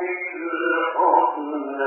الذين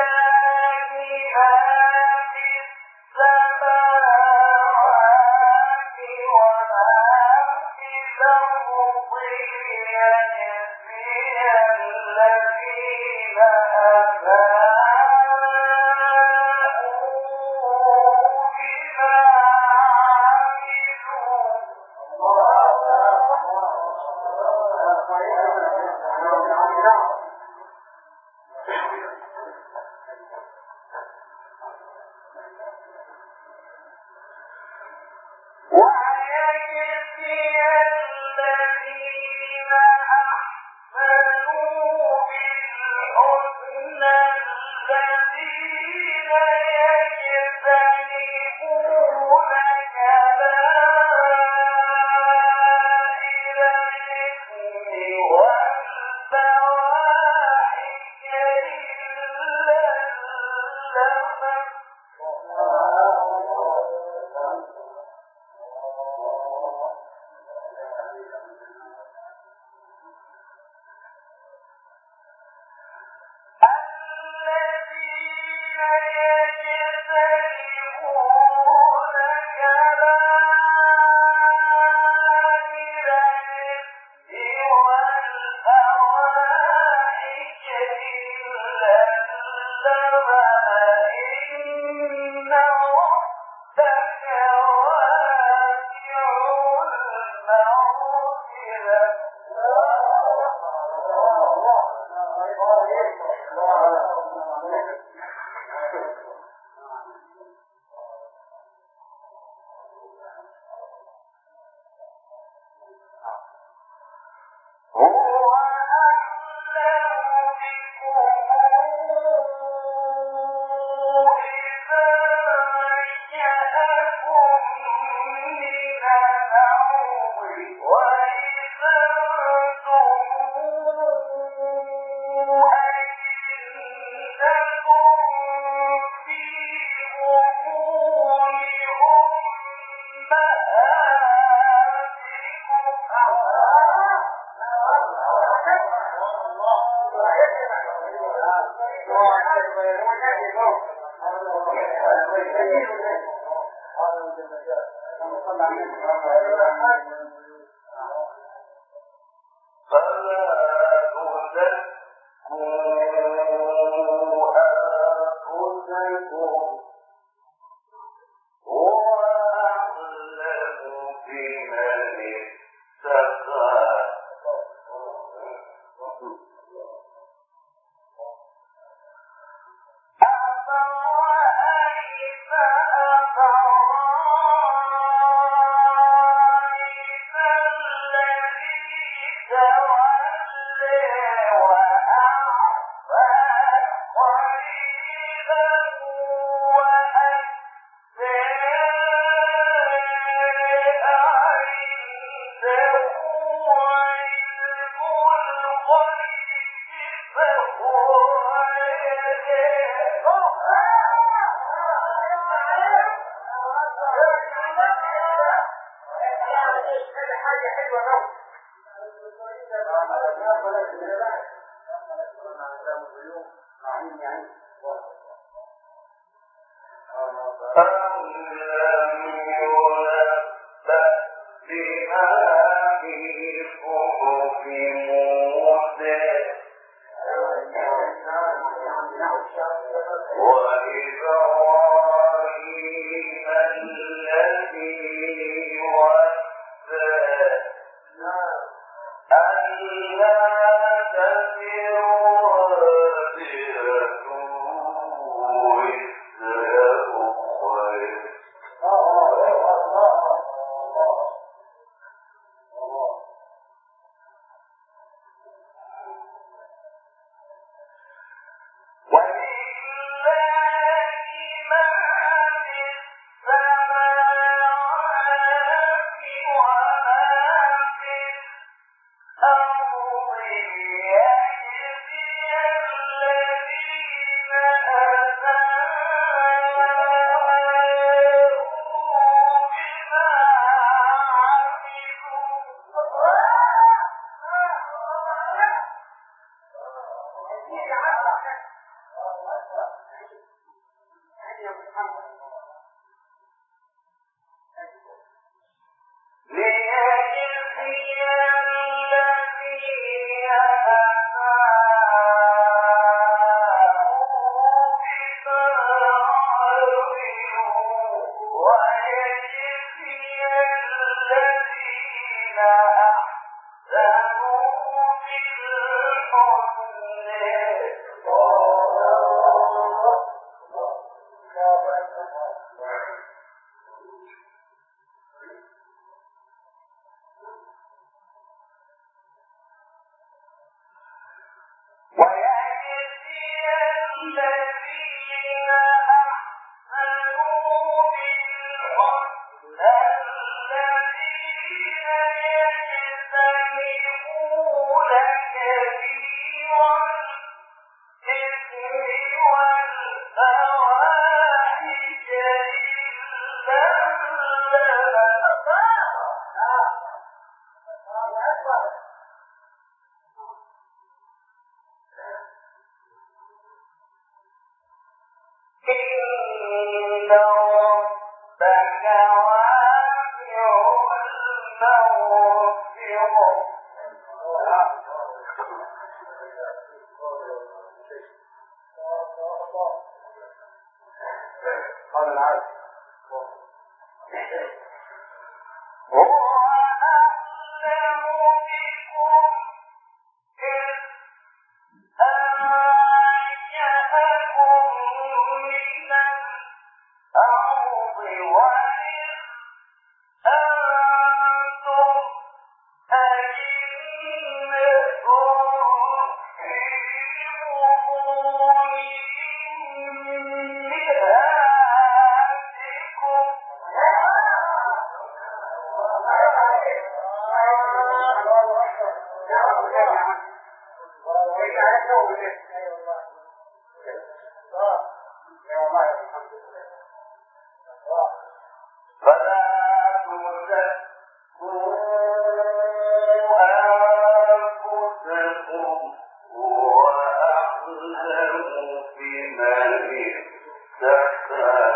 الثاني آتي Thank you. 一年多呃，我是，前年前年我。كله بما يستحق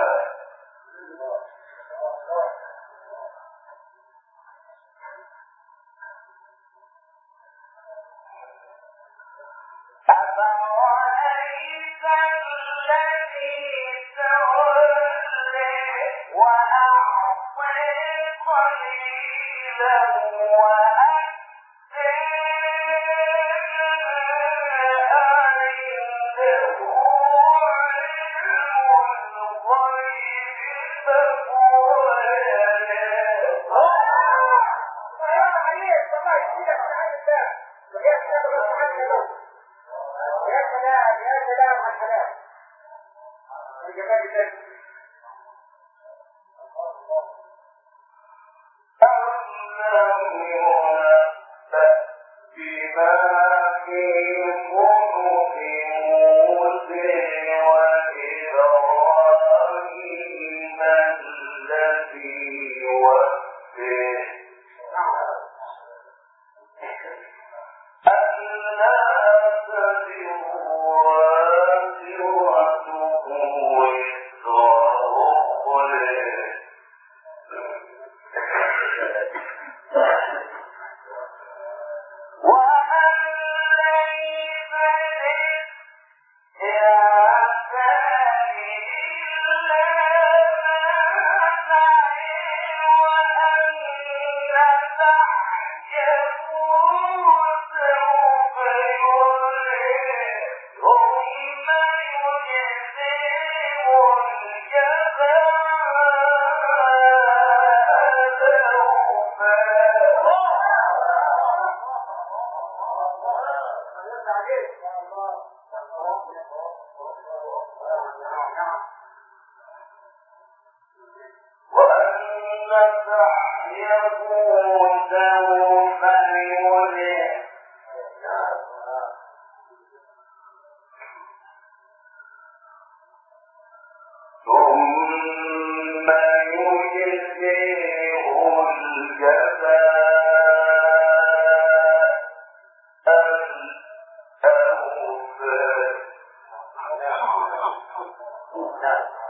Now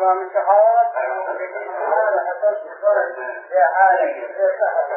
أعظم من شهوات هذا حصلت الفرج يا عالم يا سهل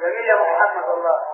جميل يا محمد الله.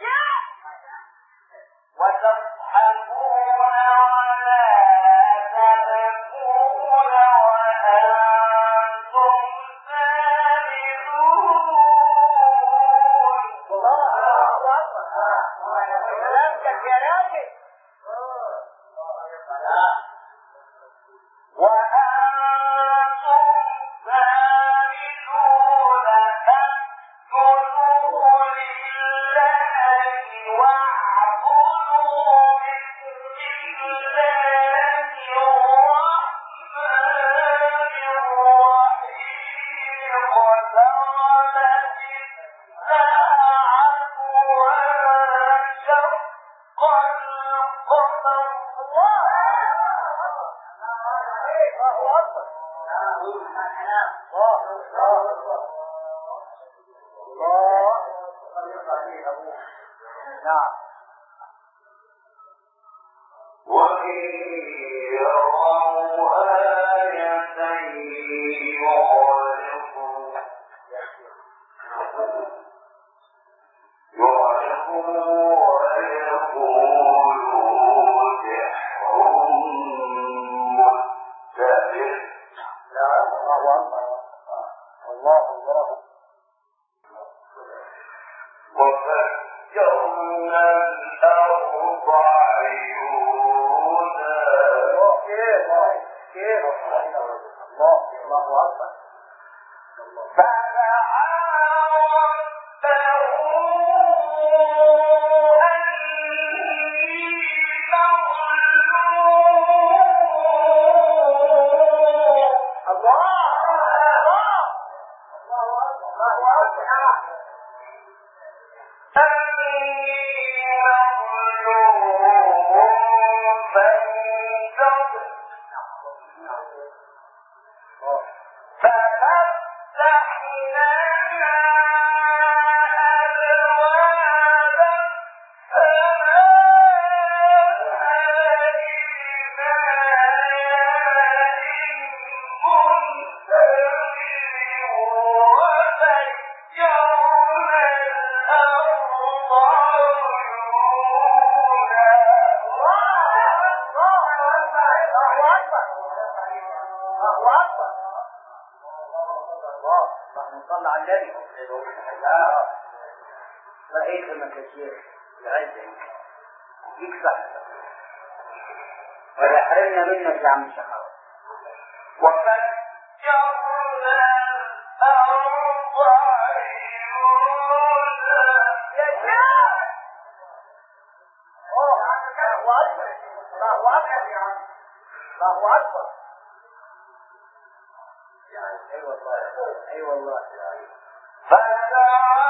No Oh, my فضل لا النبي إيه لما كثير العزة ولا حرمنا منك يا عم شخص وفجرنا الأرض الله أكبر الله أكبر يا الله أكبر والله أي والله. فلا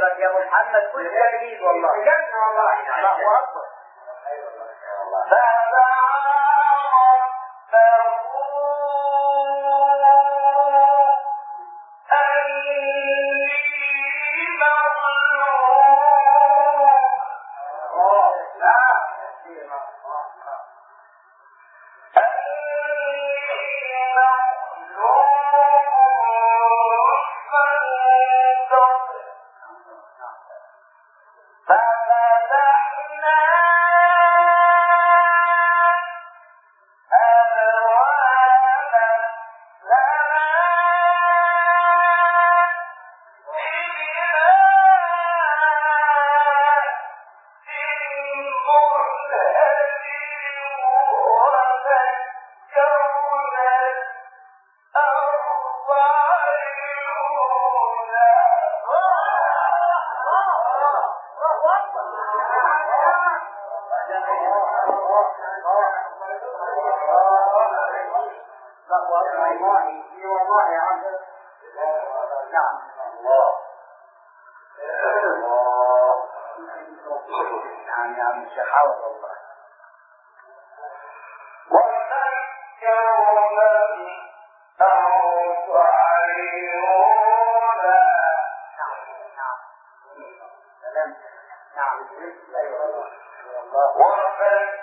غيرك يا محمد كل جميل والله. الله أكبر. نعم يا عم الشيخ عوض والله سلام نعم أيوه والله وفجرنا